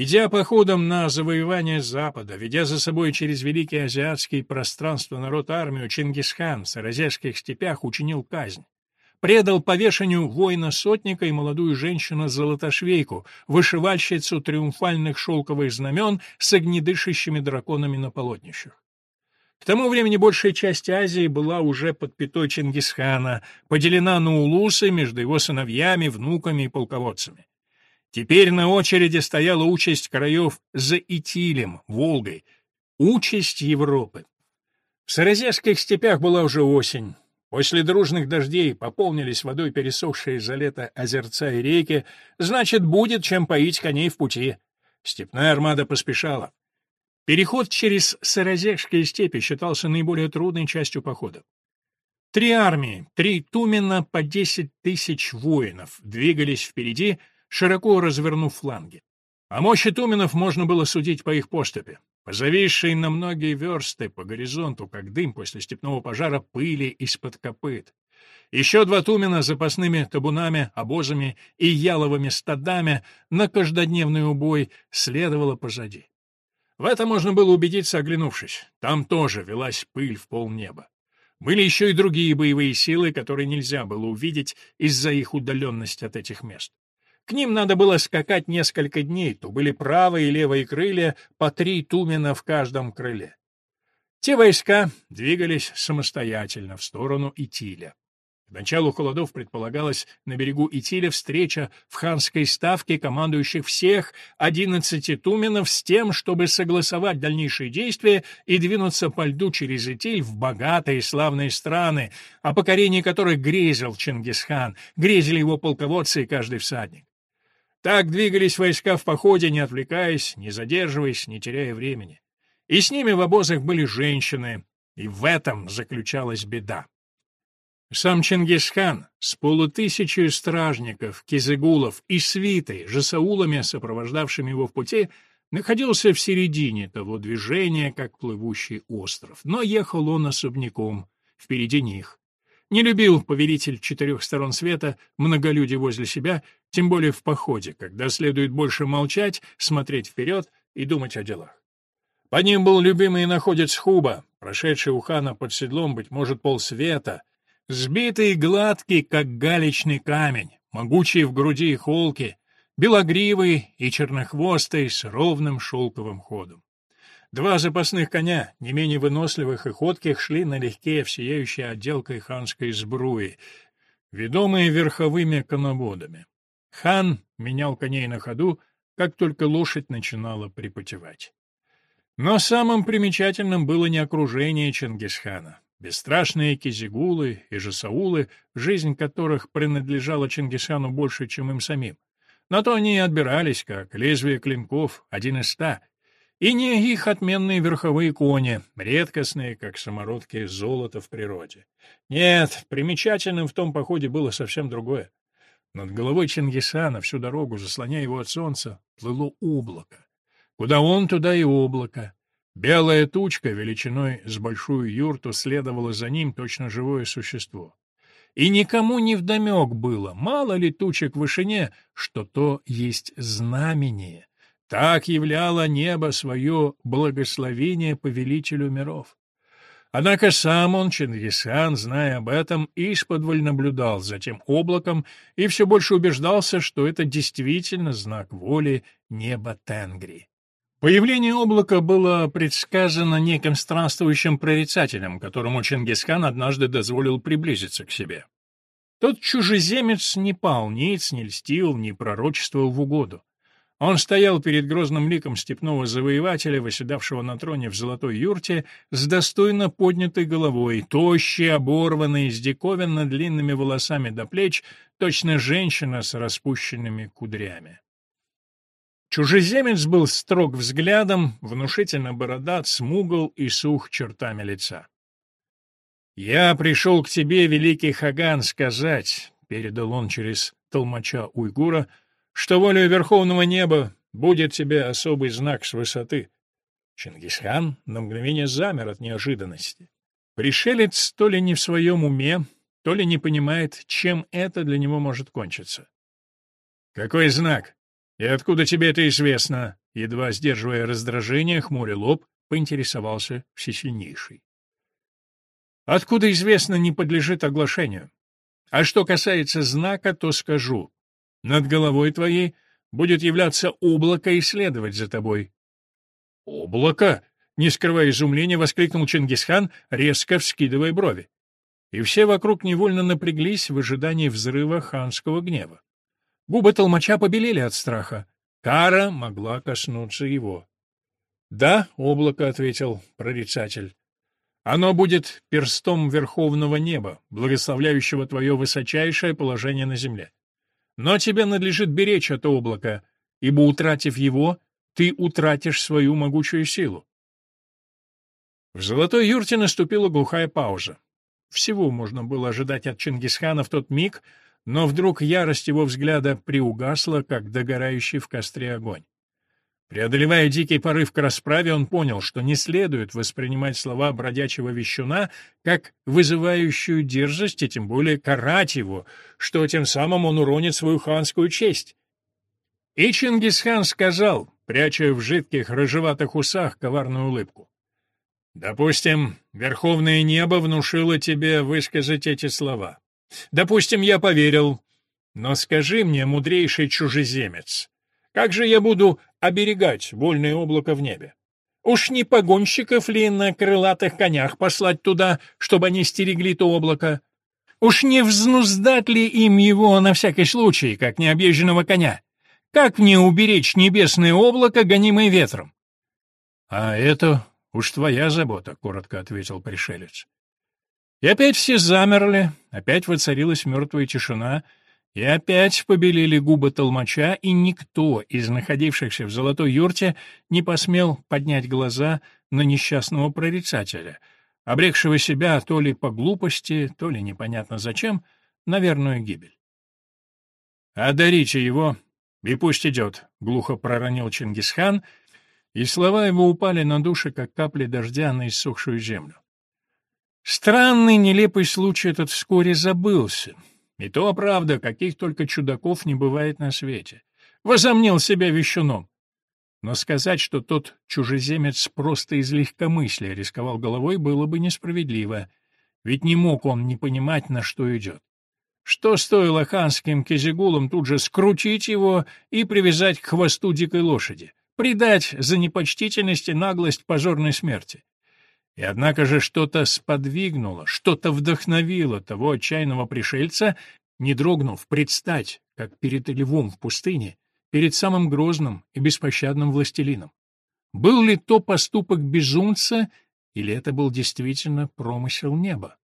Идя походом на завоевание Запада, ведя за собой через великие азиатские пространства народ армию, Чингисхан в Саразекских степях учинил казнь. Предал повешению воина-сотника и молодую женщину-золотошвейку, вышивальщицу триумфальных шелковых знамен с огнедышащими драконами на полотнищах. К тому времени большая часть Азии была уже под пятой Чингисхана, поделена на улусы между его сыновьями, внуками и полководцами. Теперь на очереди стояла участь краев за Итилем, Волгой, участь Европы. В Саразекских степях была уже осень. После дружных дождей пополнились водой пересохшие за лето озерца и реки, значит, будет чем поить коней в пути. Степная армада поспешала. Переход через Саразекские степи считался наиболее трудной частью похода. Три армии, три Тумена по десять тысяч воинов двигались впереди, широко развернув фланги. О мощи туменов можно было судить по их поступе. Позависшей на многие версты по горизонту, как дым после степного пожара, пыли из-под копыт. Еще два тумена с запасными табунами, обозами и яловыми стадами на каждодневный убой следовало позади. В этом можно было убедиться, оглянувшись. Там тоже велась пыль в полнеба. Были еще и другие боевые силы, которые нельзя было увидеть из-за их удаленности от этих мест. К ним надо было скакать несколько дней, то были правые и левые крылья, по три тумена в каждом крыле. Те войска двигались самостоятельно в сторону Итиля. К началу холодов предполагалась на берегу Итиля встреча в ханской ставке командующих всех одиннадцати туменов с тем, чтобы согласовать дальнейшие действия и двинуться по льду через Итиль в богатые и славные страны, о покорении которых грезил Чингисхан, грезили его полководцы и каждый всадник. Так двигались войска в походе, не отвлекаясь, не задерживаясь, не теряя времени. И с ними в обозах были женщины, и в этом заключалась беда. Сам Чингисхан с полутысячей стражников, кизыгулов и свитой, жасаулами, сопровождавшими его в пути, находился в середине того движения, как плывущий остров, но ехал он особняком, впереди них. Не любил повелитель четырех сторон света многолюдие возле себя, тем более в походе, когда следует больше молчать, смотреть вперед и думать о делах. Под ним был любимый находец Хуба, прошедший у хана под седлом, быть может, полсвета, сбитый и гладкий, как галечный камень, могучий в груди и холке, белогривый и чернохвостый с ровным шелковым ходом. Два запасных коня, не менее выносливых и ходких, шли налегке в сияющей отделкой ханской сбруи, ведомые верховыми коноводами. Хан менял коней на ходу, как только лошадь начинала припотевать. Но самым примечательным было не окружение Чингисхана. Бесстрашные кизигулы и жасаулы, жизнь которых принадлежала Чингисхану больше, чем им самим. На то они и отбирались, как лезвие клинков, один из ста, и не их отменные верховые кони, редкостные, как самородки золота в природе. Нет, примечательным в том походе было совсем другое. Над головой Чингисхана всю дорогу, заслоняя его от солнца, плыло облако. Куда он, туда и облако. Белая тучка величиной с большую юрту следовала за ним точно живое существо. И никому не вдомек было, мало ли тучек в вышине, что то есть знамение, так являло небо свое благословение повелителю миров. Однако сам он, Чингисхан, зная об этом, исподволь наблюдал за тем облаком и все больше убеждался, что это действительно знак воли неба Тенгри. Появление облака было предсказано неким странствующим прорицателем, которому Чингисхан однажды дозволил приблизиться к себе. Тот чужеземец не пал ниц, не льстил, не пророчествовал в угоду. Он стоял перед грозным ликом степного завоевателя, восседавшего на троне в золотой юрте, с достойно поднятой головой, тощий, оборванный, с диковинно длинными волосами до плеч, точно женщина с распущенными кудрями. Чужеземец был строг взглядом, внушительно бородат, смугл и сух чертами лица. «Я пришел к тебе, великий Хаган, сказать», — передал он через толмача уйгура, — что волею Верховного Неба будет тебе особый знак с высоты. Чингисхан на мгновение замер от неожиданности. Пришелец то ли не в своем уме, то ли не понимает, чем это для него может кончиться. «Какой знак?» «И откуда тебе это известно?» Едва сдерживая раздражение, хмуря лоб, поинтересовался всесильнейший. «Откуда известно, не подлежит оглашению. А что касается знака, то скажу. Над головой твоей будет являться облако и следовать за тобой». «Облако?» — не скрывая изумления, воскликнул Чингисхан, резко вскидывая брови. И все вокруг невольно напряглись в ожидании взрыва ханского гнева. Губы толмача побелели от страха. Кара могла коснуться его. «Да, облако», — ответил прорицатель. «Оно будет перстом верховного неба, благословляющего твое высочайшее положение на земле. Но тебе надлежит беречь это облако, ибо, утратив его, ты утратишь свою могучую силу». В золотой юрте наступила глухая пауза. Всего можно было ожидать от Чингисхана в тот миг, но вдруг ярость его взгляда приугасла, как догорающий в костре огонь. Преодолевая дикий порыв к расправе, он понял, что не следует воспринимать слова бродячего вещуна как вызывающую дерзость и тем более карать его, что тем самым он уронит свою ханскую честь. И Чингисхан сказал, пряча в жидких рыжеватых усах коварную улыбку. «Допустим, Верховное Небо внушило тебе высказать эти слова. Допустим, я поверил. Но скажи мне, мудрейший чужеземец, как же я буду оберегать вольное облако в небе? Уж не погонщиков ли на крылатых конях послать туда, чтобы они стерегли то облако? Уж не взнуздать ли им его на всякий случай, как необъезженного коня? Как мне уберечь небесное облако, гонимое ветром? — А это уж твоя забота, — коротко ответил пришелец. И опять все замерли, опять воцарилась мертвая тишина, и опять побелели губы толмача, и никто из находившихся в золотой юрте не посмел поднять глаза на несчастного прорицателя, обрекшего себя то ли по глупости, то ли непонятно зачем, на верную гибель. «Одарите его, и пусть идет», — глухо проронил Чингисхан, и слова его упали на души, как капли дождя на иссохшую землю. Странный, нелепый случай этот вскоре забылся. И то правда, каких только чудаков не бывает на свете. Возомнил себя вещуном. Но сказать, что тот чужеземец просто из легкомыслия рисковал головой, было бы несправедливо. Ведь не мог он не понимать, на что идет. Что стоило ханским кизигулам тут же скрутить его и привязать к хвосту дикой лошади, предать за непочтительность и наглость позорной смерти? И однако же что-то сподвигнуло, что-то вдохновило того отчаянного пришельца, не дрогнув, предстать, как перед львом в пустыне, перед самым грозным и беспощадным властелином. Был ли то поступок безумца, или это был действительно промысел неба?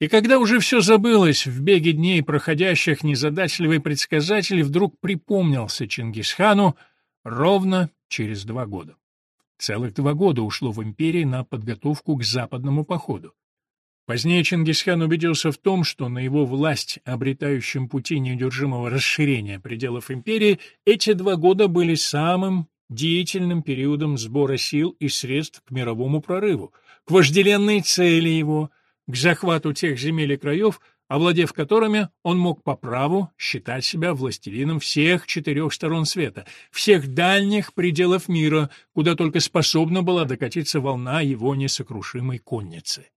И когда уже все забылось в беге дней проходящих, незадачливый предсказатель вдруг припомнился Чингисхану ровно через два года. Целых два года ушло в империи на подготовку к западному походу. Позднее Чингисхан убедился в том, что на его власть, обретающем пути неудержимого расширения пределов империи, эти два года были самым деятельным периодом сбора сил и средств к мировому прорыву, к вожделенной цели его, к захвату тех земель и краев, овладев которыми он мог по праву считать себя властелином всех четырех сторон света, всех дальних пределов мира, куда только способна была докатиться волна его несокрушимой конницы.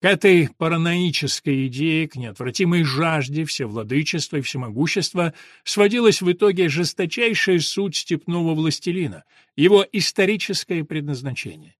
К этой параноической идее, к неотвратимой жажде всевладычества и всемогущества сводилась в итоге жесточайшая суть степного властелина, его историческое предназначение.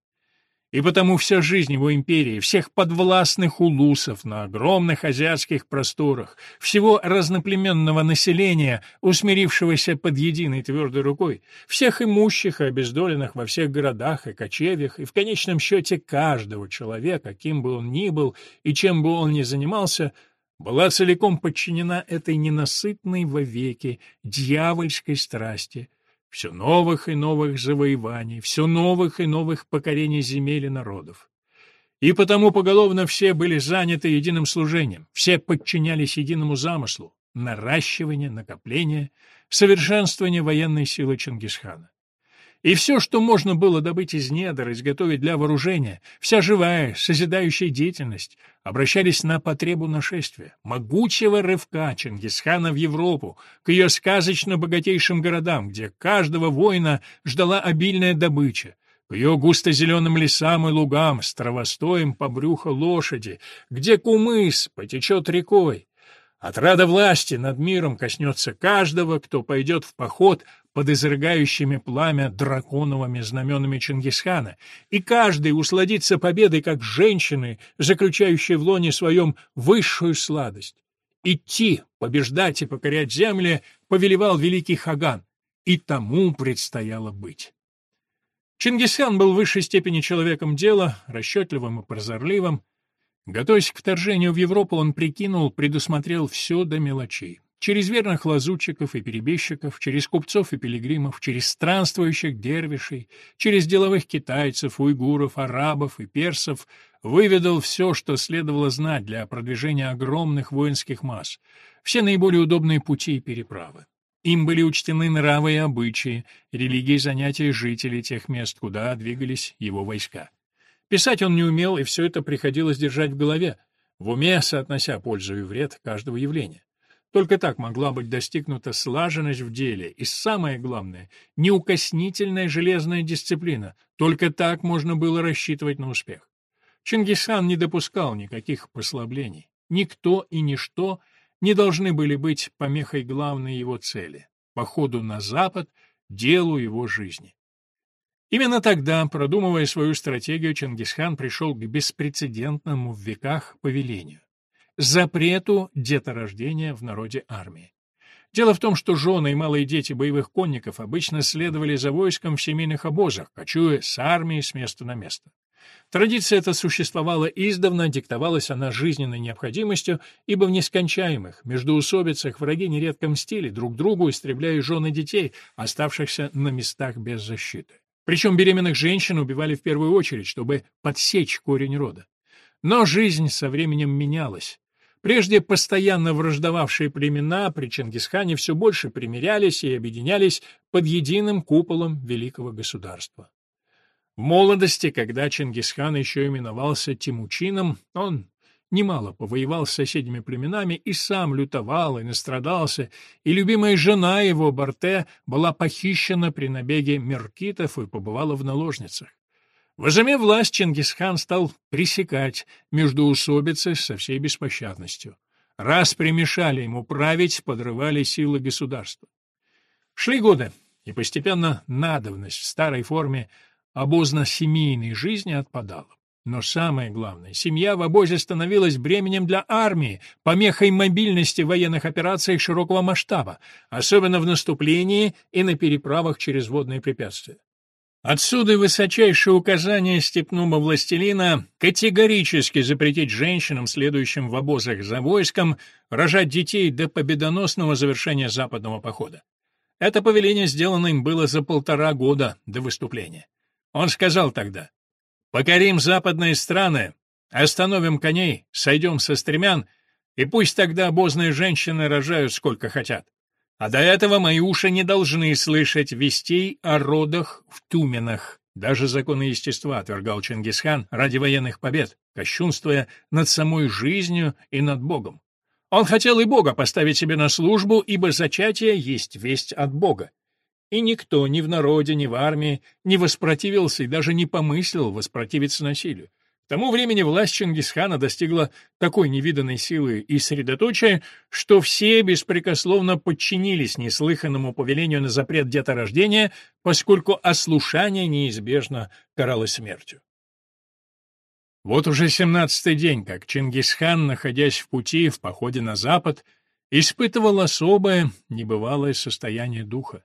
И потому вся жизнь его империи, всех подвластных улусов на огромных азиатских просторах, всего разноплеменного населения, усмирившегося под единой твердой рукой, всех имущих и обездоленных во всех городах и кочевьях, и в конечном счете каждого человека, кем бы он ни был и чем бы он ни занимался, была целиком подчинена этой ненасытной вовеки дьявольской страсти — все новых и новых завоеваний, все новых и новых покорений земель и народов. И потому поголовно все были заняты единым служением, все подчинялись единому замыслу — наращивание, накопление, совершенствование военной силы Чингисхана. И все, что можно было добыть из недр, изготовить для вооружения, вся живая, созидающая деятельность, обращались на потребу нашествия, могучего рывка Чингисхана в Европу, к ее сказочно богатейшим городам, где каждого воина ждала обильная добыча, к ее густо-зеленым лесам и лугам с травостоем по брюху лошади, где кумыс потечет рекой. Отрада власти над миром коснется каждого, кто пойдет в поход под изрыгающими пламя драконовыми знаменами Чингисхана, и каждый усладится победой, как женщины, заключающие в лоне своем высшую сладость. Идти, побеждать и покорять земли повелевал великий Хаган, и тому предстояло быть. Чингисхан был в высшей степени человеком дела, расчетливым и прозорливым. Готовясь к вторжению в Европу, он прикинул, предусмотрел все до мелочей. Через верных лазутчиков и перебежчиков, через купцов и пилигримов, через странствующих дервишей, через деловых китайцев, уйгуров, арабов и персов выведал все, что следовало знать для продвижения огромных воинских масс, все наиболее удобные пути и переправы. Им были учтены нравы и обычаи, религии и занятия жителей тех мест, куда двигались его войска. Писать он не умел, и все это приходилось держать в голове, в уме соотнося пользу и вред каждого явления. Только так могла быть достигнута слаженность в деле, и самое главное — неукоснительная железная дисциплина. Только так можно было рассчитывать на успех. Чингисхан не допускал никаких послаблений. Никто и ничто — не должны были быть помехой главной его цели — походу на Запад, делу его жизни. Именно тогда, продумывая свою стратегию, Чингисхан пришел к беспрецедентному в веках повелению — запрету деторождения в народе армии. Дело в том, что жены и малые дети боевых конников обычно следовали за войском в семейных обозах, кочуя с армией с места на место. Традиция эта существовала издавна, диктовалась она жизненной необходимостью, ибо в нескончаемых междоусобицах враги нередко мстили друг другу, истребляя жены детей, оставшихся на местах без защиты. Причем беременных женщин убивали в первую очередь, чтобы подсечь корень рода. Но жизнь со временем менялась. Прежде постоянно враждовавшие племена при Чингисхане все больше примирялись и объединялись под единым куполом великого государства. В молодости, когда Чингисхан еще именовался Тимучином, он немало повоевал с соседними племенами и сам лютовал и настрадался, и любимая жена его, Барте, была похищена при набеге меркитов и побывала в наложницах. Возымев власть, Чингисхан стал пресекать междоусобицы со всей беспощадностью. Раз примешали ему править, подрывали силы государства. Шли годы, и постепенно надобность в старой форме обозно-семейной жизни отпадала. Но самое главное, семья в обозе становилась бременем для армии, помехой мобильности в военных операциях широкого масштаба, особенно в наступлении и на переправах через водные препятствия. Отсюда высочайшее указание степного властелина категорически запретить женщинам, следующим в обозах за войском, рожать детей до победоносного завершения западного похода. Это повеление сделано им было за полтора года до выступления. Он сказал тогда, «Покорим западные страны, остановим коней, сойдем со стремян, и пусть тогда обозные женщины рожают сколько хотят. А до этого мои уши не должны слышать вестей о родах в Туменах». Даже законы естества отвергал Чингисхан ради военных побед, кощунствуя над самой жизнью и над Богом. Он хотел и Бога поставить себе на службу, ибо зачатие есть весть от Бога. И никто ни в народе, ни в армии не воспротивился и даже не помыслил воспротивиться насилию. К тому времени власть Чингисхана достигла такой невиданной силы и средоточия, что все беспрекословно подчинились неслыханному повелению на запрет деторождения, поскольку ослушание неизбежно каралось смертью. Вот уже семнадцатый день, как Чингисхан, находясь в пути в походе на запад, испытывал особое, небывалое состояние духа.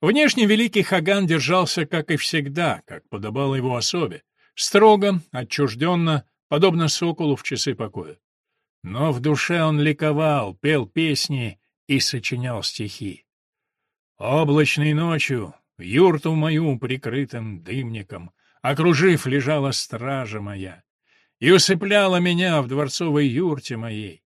Внешне великий Хаган держался, как и всегда, как подобало его особе, строго, отчужденно, подобно соколу в часы покоя. Но в душе он ликовал, пел песни и сочинял стихи. Облачной ночью, юрту мою прикрытым дымником, окружив, лежала стража моя и усыпляла меня в дворцовой юрте моей.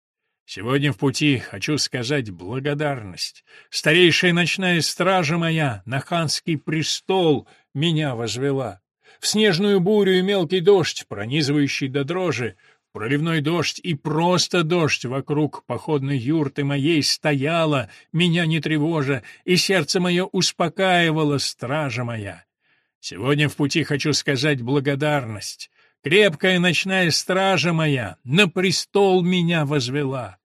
Сегодня в пути хочу сказать благодарность. Старейшая ночная стража моя на ханский престол меня возвела. В снежную бурю и мелкий дождь, пронизывающий до дрожи, проливной дождь и просто дождь вокруг походной юрты моей стояла, меня не тревожа, и сердце мое успокаивало стража моя. Сегодня в пути хочу сказать благодарность. Крепкая ночная стража моя на престол меня возвела.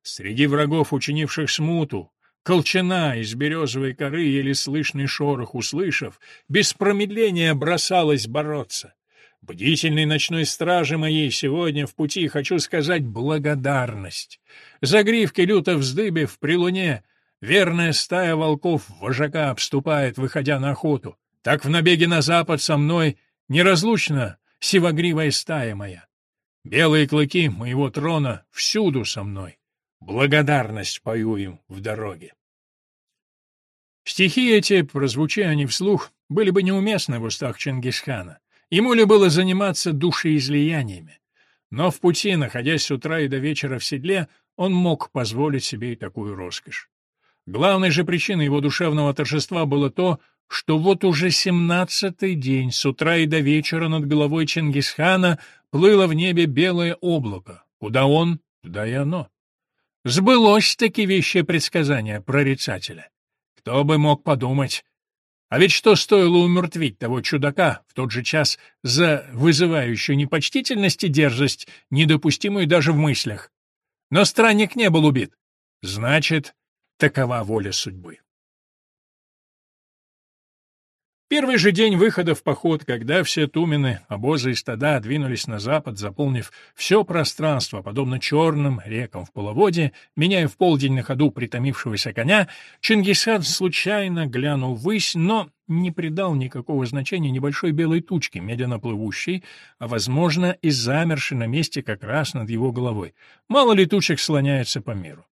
Среди врагов, учинивших смуту, Колчана из березовой коры, еле слышный шорох услышав, без промедления бросалась бороться. Бдительной ночной страже моей сегодня в пути хочу сказать благодарность. Загривки люто вздыбив при луне, верная стая волков вожака обступает, выходя на охоту. Так в набеге на запад со мной неразлучно сивогривая стая моя. Белые клыки моего трона всюду со мной. Благодарность пою им в дороге. Стихи эти, прозвучая они вслух, были бы неуместны в устах Чингисхана. Ему ли было заниматься душеизлияниями? Но в пути, находясь с утра и до вечера в седле, он мог позволить себе и такую роскошь. Главной же причиной его душевного торжества было то, что вот уже семнадцатый день с утра и до вечера над головой Чингисхана плыло в небе белое облако. Куда он, туда и оно. Сбылось-таки вещее предсказание прорицателя. Кто бы мог подумать. А ведь что стоило умертвить того чудака в тот же час за вызывающую непочтительность и дерзость, недопустимую даже в мыслях? Но странник не был убит. Значит, такова воля судьбы. Первый же день выхода в поход, когда все тумены, обозы и стада двинулись на запад, заполнив все пространство, подобно черным рекам в половодье, меняя в полдень на ходу притомившегося коня, Чингисхан случайно глянул ввысь, но не придал никакого значения небольшой белой тучке, медленно плывущей, а, возможно, и замершей на месте как раз над его головой. Мало ли тучек слоняется по миру.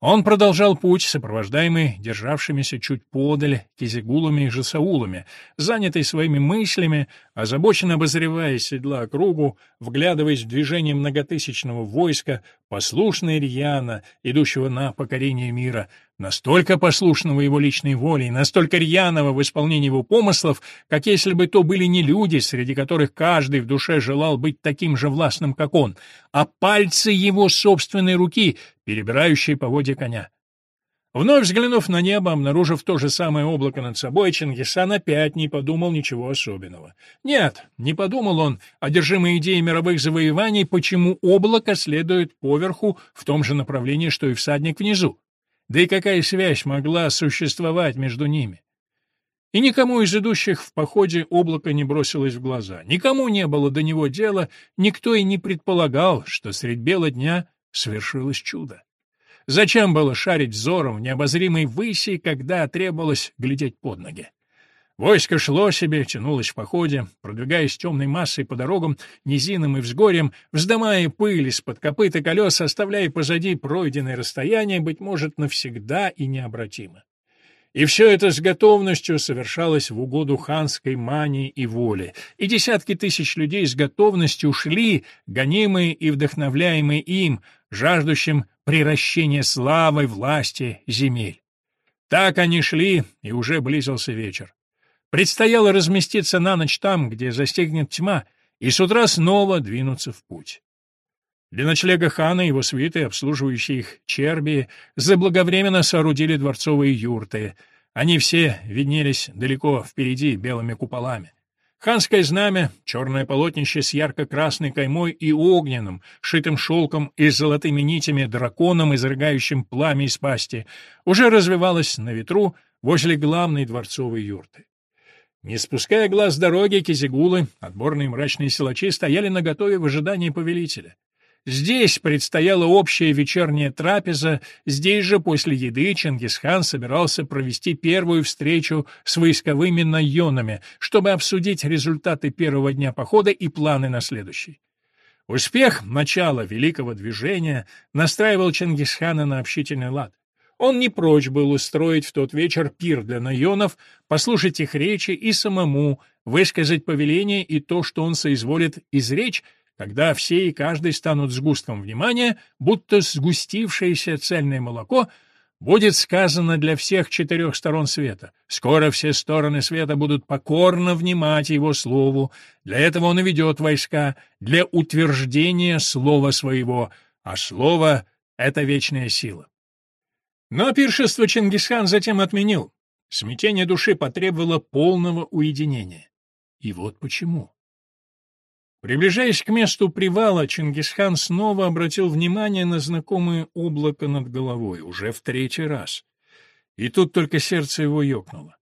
Он продолжал путь, сопровождаемый державшимися чуть подаль кизигулами и жасаулами, занятый своими мыслями, озабоченно обозревая седла округу, вглядываясь в движение многотысячного войска, послушный рьяна, идущего на покорение мира, настолько послушного его личной воле и настолько рьяного в исполнении его помыслов, как если бы то были не люди, среди которых каждый в душе желал быть таким же властным, как он, а пальцы его собственной руки, перебирающие поводья коня. Вновь взглянув на небо, обнаружив то же самое облако над собой, Чингисхан опять не подумал ничего особенного. Нет, не подумал он, одержимый идеей мировых завоеваний, почему облако следует поверху в том же направлении, что и всадник внизу. Да и какая связь могла существовать между ними? И никому из идущих в походе облако не бросилось в глаза. Никому не было до него дела, никто и не предполагал, что средь бела дня свершилось чудо. Зачем было шарить взором в необозримой выси, когда требовалось глядеть под ноги? Войско шло себе, тянулось в походе, продвигаясь темной массой по дорогам, низинам и взгорьям, вздымая пыль из-под копыт и колес, оставляя позади пройденное расстояние, быть может, навсегда и необратимо. И все это с готовностью совершалось в угоду ханской мании и воле, и десятки тысяч людей с готовностью шли, гонимые и вдохновляемые им, жаждущим приращения славы, власти, земель. Так они шли, и уже близился вечер. Предстояло разместиться на ночь там, где застигнет тьма, и с утра снова двинуться в путь. Для ночлега хана и его свиты, обслуживающие их черби, заблаговременно соорудили дворцовые юрты. Они все виднелись далеко впереди белыми куполами. Ханское знамя, черное полотнище с ярко-красной каймой и огненным, шитым шелком и золотыми нитями драконом, изрыгающим пламя из пасти, уже развивалось на ветру возле главной дворцовой юрты. Не спуская глаз с дороги, кизигулы, отборные мрачные силачи, стояли наготове в ожидании повелителя. Здесь предстояла общая вечерняя трапеза, здесь же после еды Чингисхан собирался провести первую встречу с войсковыми наёнами, чтобы обсудить результаты первого дня похода и планы на следующий. Успех начала великого движения настраивал Чингисхана на общительный лад. Он не прочь был устроить в тот вечер пир для наёнов, послушать их речи и самому высказать повеление и то, что он соизволит изречь, когда все и каждый станут сгустком внимания, будто сгустившееся цельное молоко — будет сказано для всех четырех сторон света. Скоро все стороны света будут покорно внимать его слову. Для этого он и ведет войска, для утверждения слова своего, а слово — это вечная сила. Но пиршество Чингисхан затем отменил. Смятение души потребовало полного уединения. И вот почему. Приближаясь к месту привала, Чингисхан снова обратил внимание на знакомое облако над головой, уже в третий раз. И тут только сердце его ёкнуло.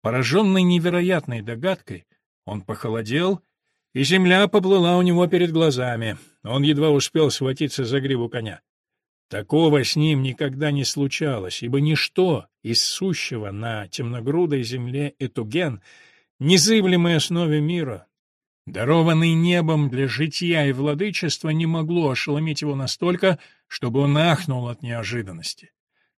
Пораженный невероятной догадкой, он похолодел, и земля поплыла у него перед глазами. Он едва успел схватиться за гриву коня. Такого с ним никогда не случалось, ибо ничто из сущего на темногрудой земле Этуген, незыблемой основе мира, дарованный небом для жития и владычества, не могло ошеломить его настолько, чтобы он ахнул от неожиданности.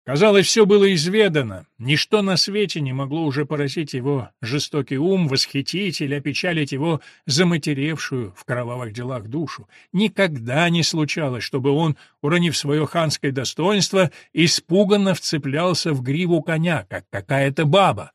Казалось, все было изведано, ничто на свете не могло уже поразить его жестокий ум, восхитить или опечалить его заматеревшую в кровавых делах душу. Никогда не случалось, чтобы он, уронив свое ханское достоинство, испуганно вцеплялся в гриву коня, как какая-то баба.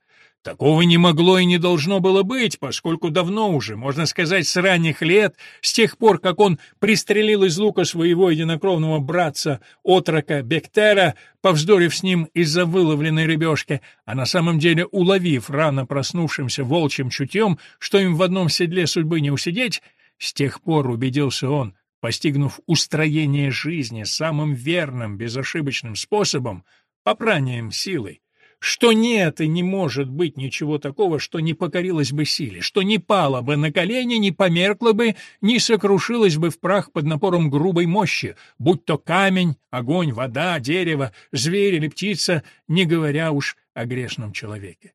Такого не могло и не должно было быть, поскольку давно уже, можно сказать, с ранних лет, с тех пор, как он пристрелил из лука своего единокровного братца, отрока Бектера, повздорив с ним из-за выловленной рыбешки, а на самом деле уловив рано проснувшимся волчьим чутьем, что им в одном седле судьбы не усидеть, с тех пор убедился он, постигнув устроение жизни самым верным, безошибочным способом, попранием силой, что нет и не может быть ничего такого, что не покорилось бы силе, что не пало бы на колени, не померкло бы, не сокрушилось бы в прах под напором грубой мощи, будь то камень, огонь, вода, дерево, зверь или птица, не говоря уж о грешном человеке.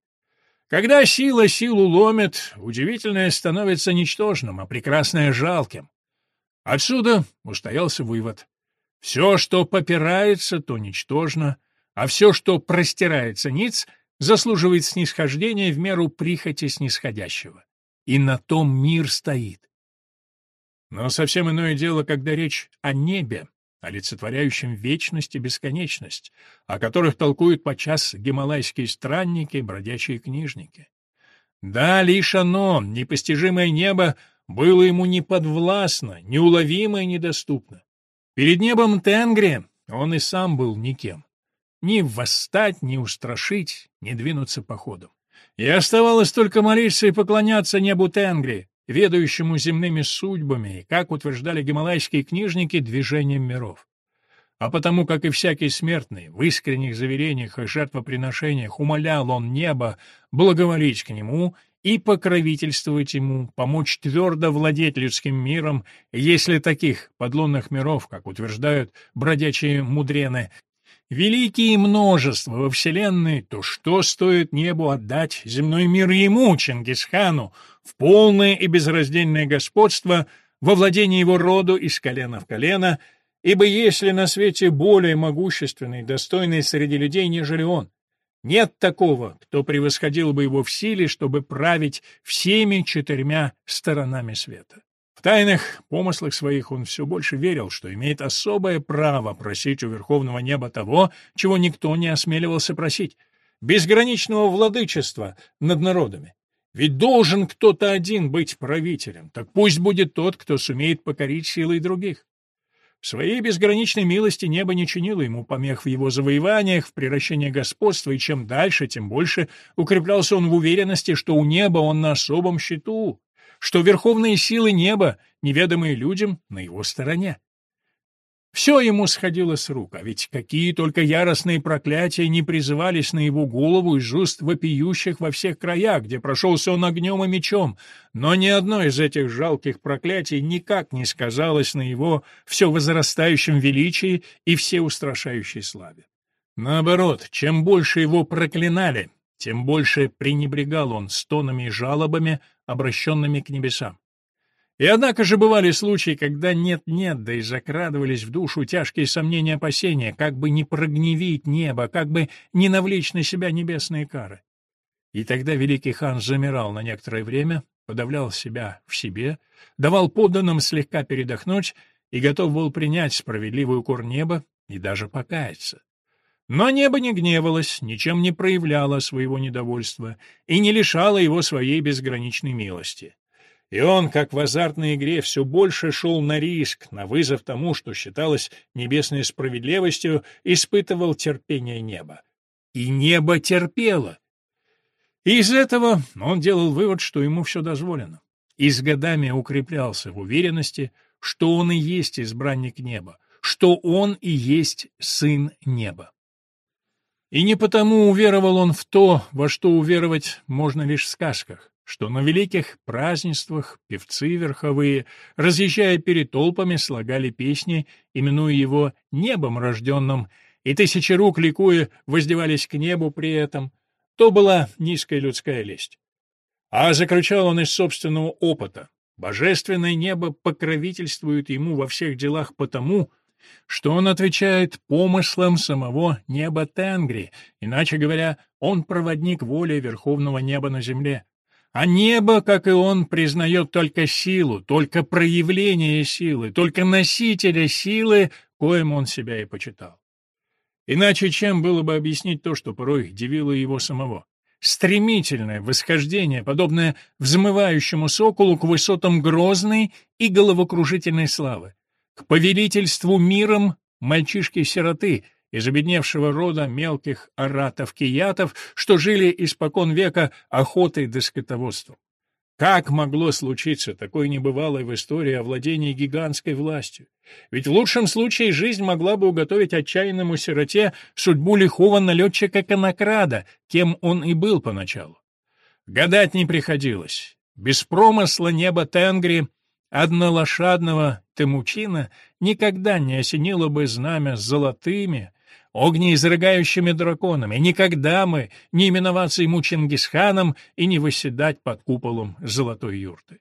Когда сила силу ломит, удивительное становится ничтожным, а прекрасное — жалким. Отсюда устоялся вывод. Все, что попирается, то ничтожно — а все, что простирается ниц, заслуживает снисхождения в меру прихоти снисходящего. И на том мир стоит. Но совсем иное дело, когда речь о небе, олицетворяющем вечность и бесконечность, о которых толкуют подчас гималайские странники, бродячие книжники. Да, лишь оно, непостижимое небо, было ему неподвластно, неуловимо и недоступно. Перед небом Тенгри он и сам был никем ни восстать, ни устрашить, ни двинуться походом. И оставалось только молиться и поклоняться небу Тенгри, ведающему земными судьбами, как утверждали гималайские книжники, движением миров. А потому, как и всякий смертный, в искренних заверениях и жертвоприношениях умолял он небо благоволить к нему и покровительствовать ему, помочь твердо владеть людским миром, если таких подлунных миров, как утверждают бродячие мудрены, великие множества во Вселенной, то что стоит небу отдать земной мир ему, Чингисхану, в полное и безраздельное господство во владении его роду из колена в колено, ибо если на свете более могущественный достойный среди людей, нежели он, нет такого, кто превосходил бы его в силе, чтобы править всеми четырьмя сторонами света. В тайных помыслах своих он все больше верил, что имеет особое право просить у Верховного Неба того, чего никто не осмеливался просить — безграничного владычества над народами. Ведь должен кто-то один быть правителем, так пусть будет тот, кто сумеет покорить силой других. В своей безграничной милости небо не чинило ему помех в его завоеваниях, в превращении господства, и чем дальше, тем больше укреплялся он в уверенности, что у неба он на особом счету, что верховные силы неба, неведомые людям, на его стороне. Все ему сходило с рук, а ведь какие только яростные проклятия не призывались на его голову из уст вопиющих во всех краях, где прошелся он огнем и мечом, но ни одно из этих жалких проклятий никак не сказалось на его все возрастающем величии и всеустрашающей славе. Наоборот, чем больше его проклинали, тем больше пренебрегал он стонами и жалобами, обращенными к небесам. И однако же бывали случаи, когда нет-нет, да и закрадывались в душу тяжкие сомнения опасения, как бы не прогневить небо, как бы не навлечь на себя небесные кары. И тогда великий хан замирал на некоторое время, подавлял себя в себе, давал подданным слегка передохнуть и готов был принять справедливый укор неба и даже покаяться. Но небо не гневалось, ничем не проявляло своего недовольства и не лишало его своей безграничной милости. И он, как в азартной игре, все больше шел на риск, на вызов тому, что считалось небесной справедливостью, испытывал терпение неба. И небо терпело. И из этого он делал вывод, что ему все дозволено. И с годами укреплялся в уверенности, что он и есть избранник неба, что он и есть сын неба. И не потому уверовал он в то, во что уверовать можно лишь в сказках, что на великих празднествах певцы верховые, разъезжая перед толпами, слагали песни, именуя его «небом рожденным», и тысячи рук, ликуя, воздевались к небу при этом, то была низкая людская лесть. А заключал он из собственного опыта. Божественное небо покровительствует ему во всех делах потому, что он отвечает помыслам самого неба Тенгри, иначе говоря, он проводник воли Верховного Неба на земле. А небо, как и он, признает только силу, только проявление силы, только носителя силы, коим он себя и почитал. Иначе чем было бы объяснить то, что порой дивило его самого? Стремительное восхождение, подобное взмывающему соколу к высотам грозной и головокружительной славы, к повелительству миром мальчишки-сироты из обедневшего рода мелких аратов-киятов, что жили испокон века охотой да скотоводством. Как могло случиться такое небывалое в истории овладение гигантской властью? Ведь в лучшем случае жизнь могла бы уготовить отчаянному сироте судьбу лихого налетчика-конокрада, кем он и был поначалу. Гадать не приходилось. Без промысла неба Тенгри, однолошадного Темучина, никогда не осенило бы знамя с золотыми, огнеизрыгающими драконами. Никогда мы не именоваться ему Чингисханом и не восседать под куполом золотой юрты.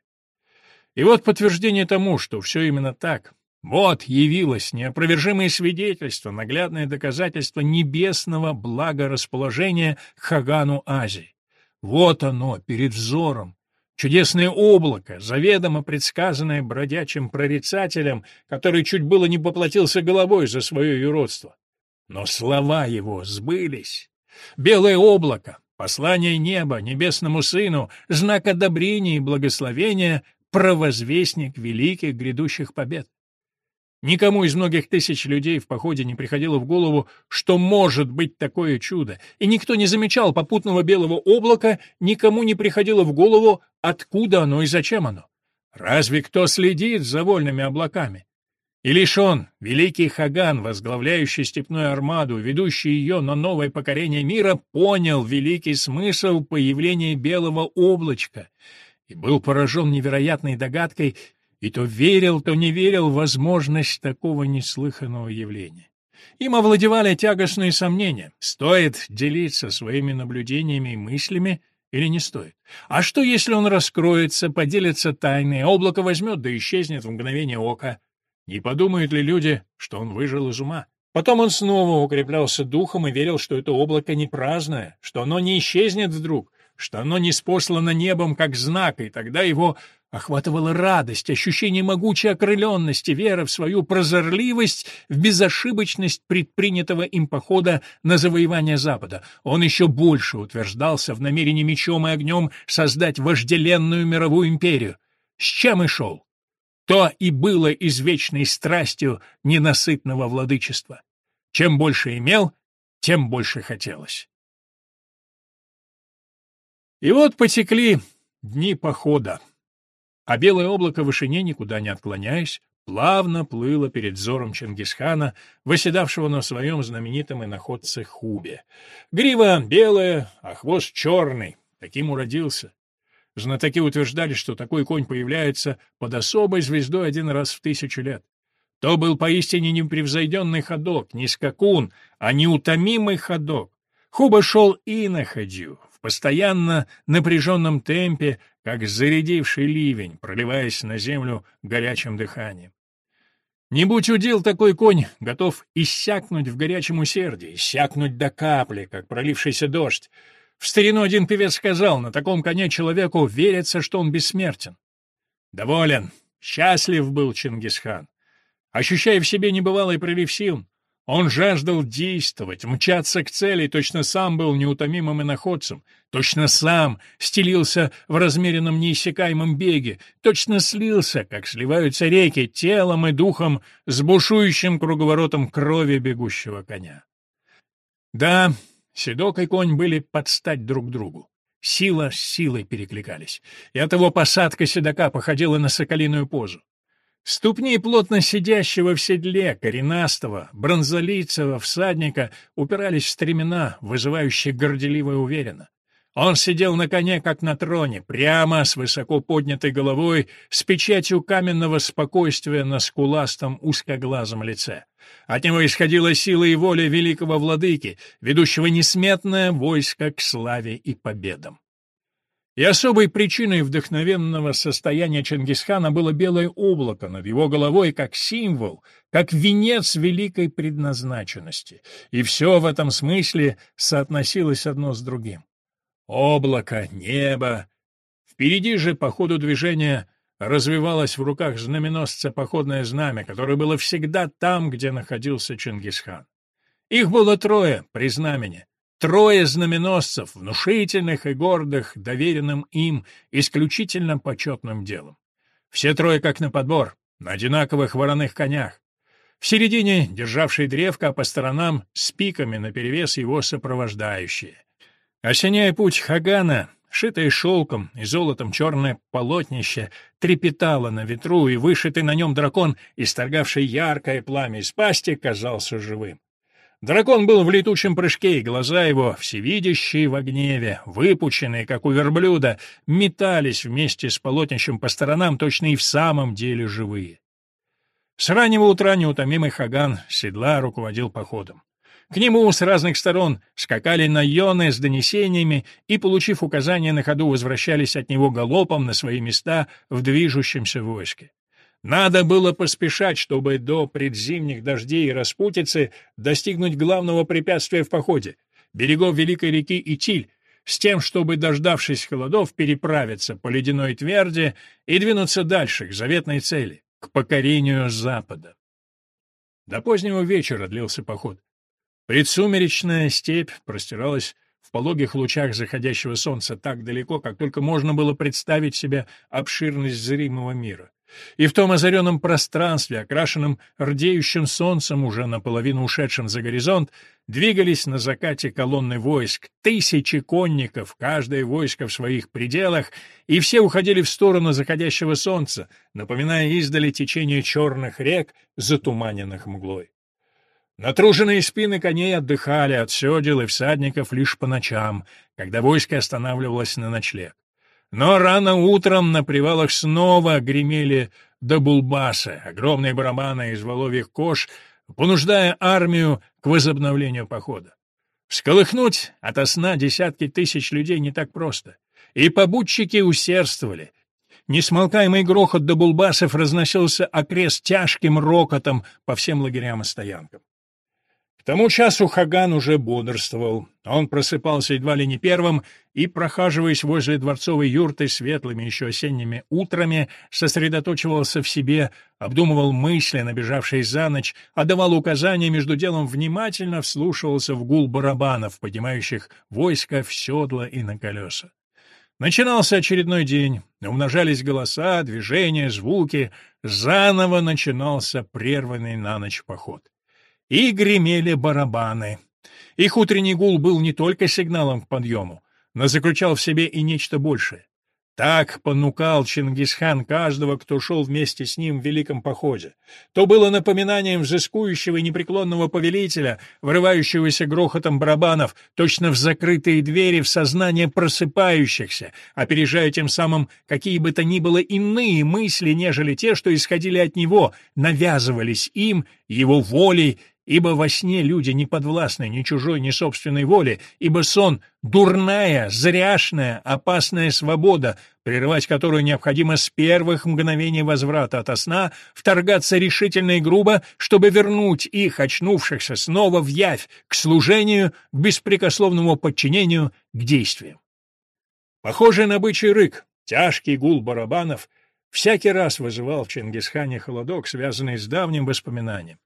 И вот подтверждение тому, что все именно так. Вот явилось неопровержимое свидетельство, наглядное доказательство небесного благорасположения Хагану Азии. Вот оно, перед взором, Чудесное облако, заведомо предсказанное бродячим прорицателем, который чуть было не поплатился головой за свое юродство. Но слова его сбылись. Белое облако, послание неба небесному сыну, знак одобрения и благословения, провозвестник великих грядущих побед. Никому из многих тысяч людей в походе не приходило в голову, что может быть такое чудо, и никто не замечал попутного белого облака, никому не приходило в голову, откуда оно и зачем оно. Разве кто следит за вольными облаками? И лишь он, великий Хаган, возглавляющий степную армаду, ведущий ее на новое покорение мира, понял великий смысл появления белого облачка и был поражен невероятной догадкой, и то верил, то не верил в возможность такого неслыханного явления. Им овладевали тягостные сомнения, стоит делиться своими наблюдениями и мыслями или не стоит. А что, если он раскроется, поделится тайной, облако возьмет да исчезнет в мгновение ока? Не подумают ли люди, что он выжил из ума? Потом он снова укреплялся духом и верил, что это облако не праздное, что оно не исчезнет вдруг, что оно не спослано небом как знак, и тогда его охватывала радость, ощущение могучей окрыленности, вера в свою прозорливость, в безошибочность предпринятого им похода на завоевание Запада. Он еще больше утверждался в намерении мечом и огнем создать вожделенную мировую империю. С чем и шел? то и было извечной страстью ненасытного владычества. Чем больше имел, тем больше хотелось. И вот потекли дни похода, а белое облако в вышине, никуда не отклоняясь, плавно плыло перед взором Чингисхана, восседавшего на своем знаменитом иноходце Хубе. Грива белая, а хвост черный, таким уродился. Знатоки утверждали, что такой конь появляется под особой звездой один раз в тысячу лет. То был поистине непревзойденный ходок, не скакун, а неутомимый ходок. Хуба шел и находил, постоянно напряженном темпе, как зарядивший ливень, проливаясь на землю горячим дыханием. Не будь удел такой конь, готов иссякнуть в горячем усердии, иссякнуть до капли, как пролившийся дождь, В старину один певец сказал, на таком коне человеку верится, что он бессмертен. Доволен, счастлив был Чингисхан. Ощущая в себе небывалый прилив сил, он жаждал действовать, мчаться к цели, точно сам был неутомимым иноходцем, точно сам стелился в размеренном неиссякаемом беге, точно слился, как сливаются реки, телом и духом с бушующим круговоротом крови бегущего коня. Да, седок и конь были под стать друг другу. Сила с силой перекликались, и оттого посадка седока походила на соколиную позу. Ступни плотно сидящего в седле, коренастого, бронзолицего всадника упирались в стремена, вызывающие горделиво и уверенно. Он сидел на коне, как на троне, прямо, с высоко поднятой головой, с печатью каменного спокойствия на скуластом узкоглазом лице. От него исходила сила и воля великого владыки, ведущего несметное войско к славе и победам. И особой причиной вдохновенного состояния Чингисхана было белое облако над его головой как символ, как венец великой предназначенности. И все в этом смысле соотносилось одно с другим. Облако, небо. Впереди же по ходу движения развивалось в руках знаменосца походное знамя, которое было всегда там, где находился Чингисхан. Их было трое при знамени, Трое знаменосцев, внушительных и гордых, доверенным им исключительно почетным делом. Все трое как на подбор, на одинаковых вороных конях. В середине, державший древко, а по сторонам с пиками наперевес его сопровождающие. Осеняя путь Хагана, шитое шелком и золотом черное полотнище, трепетало на ветру, и вышитый на нем дракон, исторгавший яркое пламя из пасти, казался живым. Дракон был в летучем прыжке, и глаза его, всевидящие в гневе, выпученные, как у верблюда, метались вместе с полотнищем по сторонам, точно и в самом деле живые. С раннего утра неутомимый Хаган седла руководил походом. К нему с разных сторон скакали наёны с донесениями и, получив указания на ходу, возвращались от него галопом на свои места в движущемся войске. Надо было поспешать, чтобы до предзимних дождей и распутицы достигнуть главного препятствия в походе — берегов Великой реки Итиль, с тем, чтобы, дождавшись холодов, переправиться по ледяной тверди и двинуться дальше, к заветной цели, к покорению Запада. До позднего вечера длился поход. Предсумеречная степь простиралась в пологих лучах заходящего солнца так далеко, как только можно было представить себе обширность зримого мира. И в том озаренном пространстве, окрашенном рдеющим солнцем, уже наполовину ушедшим за горизонт, двигались на закате колонны войск, тысячи конников, каждое войско в своих пределах, и все уходили в сторону заходящего солнца, напоминая издали течение черных рек, затуманенных мглой. Натруженные спины коней отдыхали от седел и всадников лишь по ночам, когда войско останавливалось на ночлег. Но рано утром на привалах снова гремели добулбасы, огромные барабаны из воловьих кож, понуждая армию к возобновлению похода. Всколыхнуть ото сна десятки тысяч людей не так просто. И побудчики усердствовали. Несмолкаемый грохот добулбасов разносился окрест тяжким рокотом по всем лагерям и стоянкам. К тому часу Хаган уже бодрствовал. Он просыпался едва ли не первым и, прохаживаясь возле дворцовой юрты светлыми еще осенними утрами, сосредоточивался в себе, обдумывал мысли, набежавшие за ночь, отдавал указания, между делом внимательно вслушивался в гул барабанов, поднимающих войско в седла и на колеса. Начинался очередной день, умножались голоса, движения, звуки, заново начинался прерванный на ночь поход. И гремели барабаны. Их утренний гул был не только сигналом к подъему, но заключал в себе и нечто большее. Так понукал Чингисхан каждого, кто шел вместе с ним в великом походе. То было напоминанием взыскующего и непреклонного повелителя, врывающегося грохотом барабанов, точно в закрытые двери в сознание просыпающихся, опережая тем самым какие бы то ни было иные мысли, нежели те, что исходили от него, навязывались им, его волей ибо во сне люди не подвластны ни чужой, ни собственной воле, ибо сон — дурная, зряшная, опасная свобода, прерывать которую необходимо с первых мгновений возврата ото сна, вторгаться решительно и грубо, чтобы вернуть их, очнувшихся, снова в явь, к служению, к беспрекословному подчинению, к действиям. Похожий на бычий рык, тяжкий гул барабанов всякий раз вызывал в Чингисхане холодок, связанный с давним воспоминанием.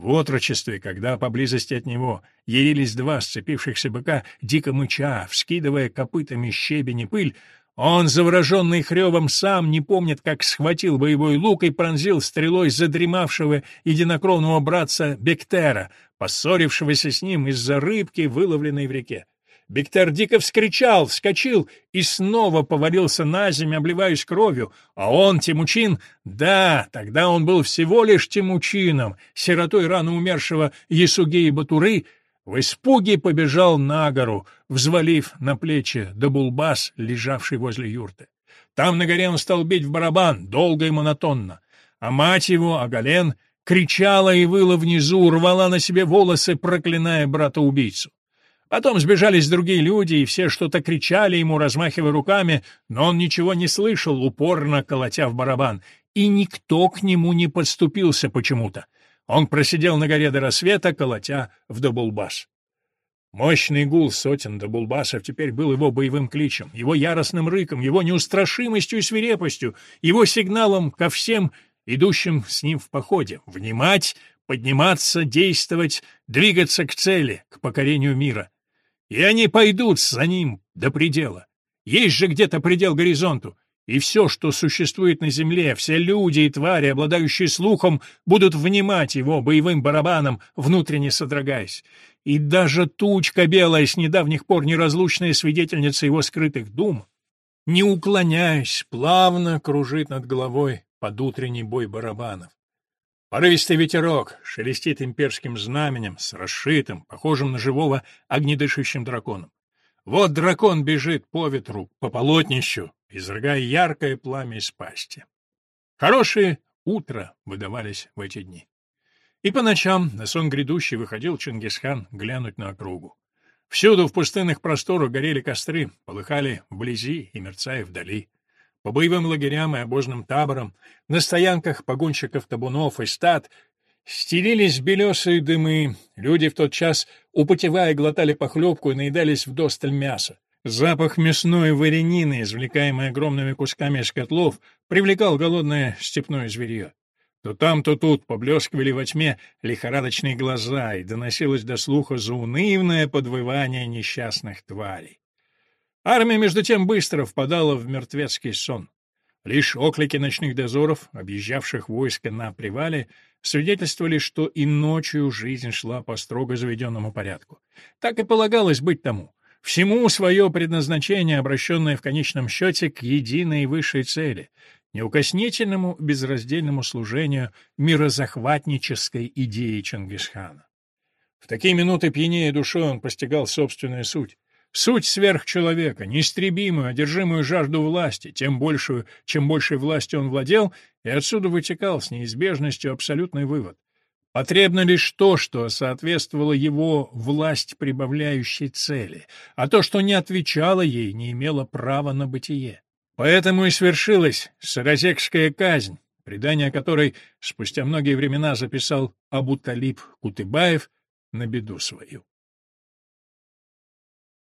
В отрочестве, когда поблизости от него ярились два сцепившихся быка, дико мыча, вскидывая копытами щебень и пыль, он, завороженный хревом, сам не помнит, как схватил боевой лук и пронзил стрелой задремавшего единокровного братца Бектера, поссорившегося с ним из-за рыбки, выловленной в реке. Бектер дико вскричал, вскочил и снова повалился на землю, обливаясь кровью. А он, Тимучин, да, тогда он был всего лишь Тимучином, сиротой рано умершего Ясугеи Батуры, в испуге побежал на гору, взвалив на плечи Дабулбас, лежавший возле юрты. Там на горе он стал бить в барабан, долго и монотонно. А мать его, Агален, кричала и выла внизу, рвала на себе волосы, проклиная брата-убийцу. Потом сбежались другие люди, и все что-то кричали ему, размахивая руками, но он ничего не слышал, упорно колотя в барабан, и никто к нему не подступился почему-то. Он просидел на горе до рассвета, колотя в дабулбас. Мощный гул сотен дабулбасов теперь был его боевым кличем, его яростным рыком, его неустрашимостью и свирепостью, его сигналом ко всем, идущим с ним в походе. Внимать, подниматься, действовать, двигаться к цели, к покорению мира. И они пойдут за ним до предела. Есть же где-то предел горизонту, и все, что существует на земле, все люди и твари, обладающие слухом, будут внимать его боевым барабаном, внутренне содрогаясь. И даже тучка белая, с недавних пор неразлучная свидетельница его скрытых дум, не уклоняясь, плавно кружит над головой под утренний бой барабанов. Порывистый ветерок шелестит имперским знаменем с расшитым, похожим на живого огнедышащим драконом. Вот дракон бежит по ветру, по полотнищу, изрыгая яркое пламя из пасти. Хорошие утро выдавались в эти дни. И по ночам на сон грядущий выходил Чингисхан глянуть на округу. Всюду в пустынных просторах горели костры, полыхали вблизи и мерцая вдали по боевым лагерям и обозным таборам, на стоянках погонщиков табунов и стад стелились белесые дымы, люди в тот час, употевая, глотали похлебку и наедались вдосталь мяса. Запах мясной варенины, извлекаемый огромными кусками из котлов, привлекал голодное степное зверье. То там, то тут поблескивали во тьме лихорадочные глаза, и доносилось до слуха заунывное подвывание несчастных тварей. Армия, между тем, быстро впадала в мертвецкий сон. Лишь оклики ночных дозоров, объезжавших войско на привале, свидетельствовали, что и ночью жизнь шла по строго заведенному порядку. Так и полагалось быть тому. Всему свое предназначение, обращенное в конечном счете к единой высшей цели — неукоснительному безраздельному служению мирозахватнической идеи Чингисхана. В такие минуты пьянее душой он постигал собственную суть. Суть сверхчеловека, неистребимую, одержимую жажду власти, тем большую, чем большей властью он владел, и отсюда вытекал с неизбежностью абсолютный вывод. Потребно лишь то, что соответствовало его власть прибавляющей цели, а то, что не отвечало ей, не имело права на бытие. Поэтому и свершилась Саразекская казнь, предание которой спустя многие времена записал Абу Талиб Кутыбаев на беду свою.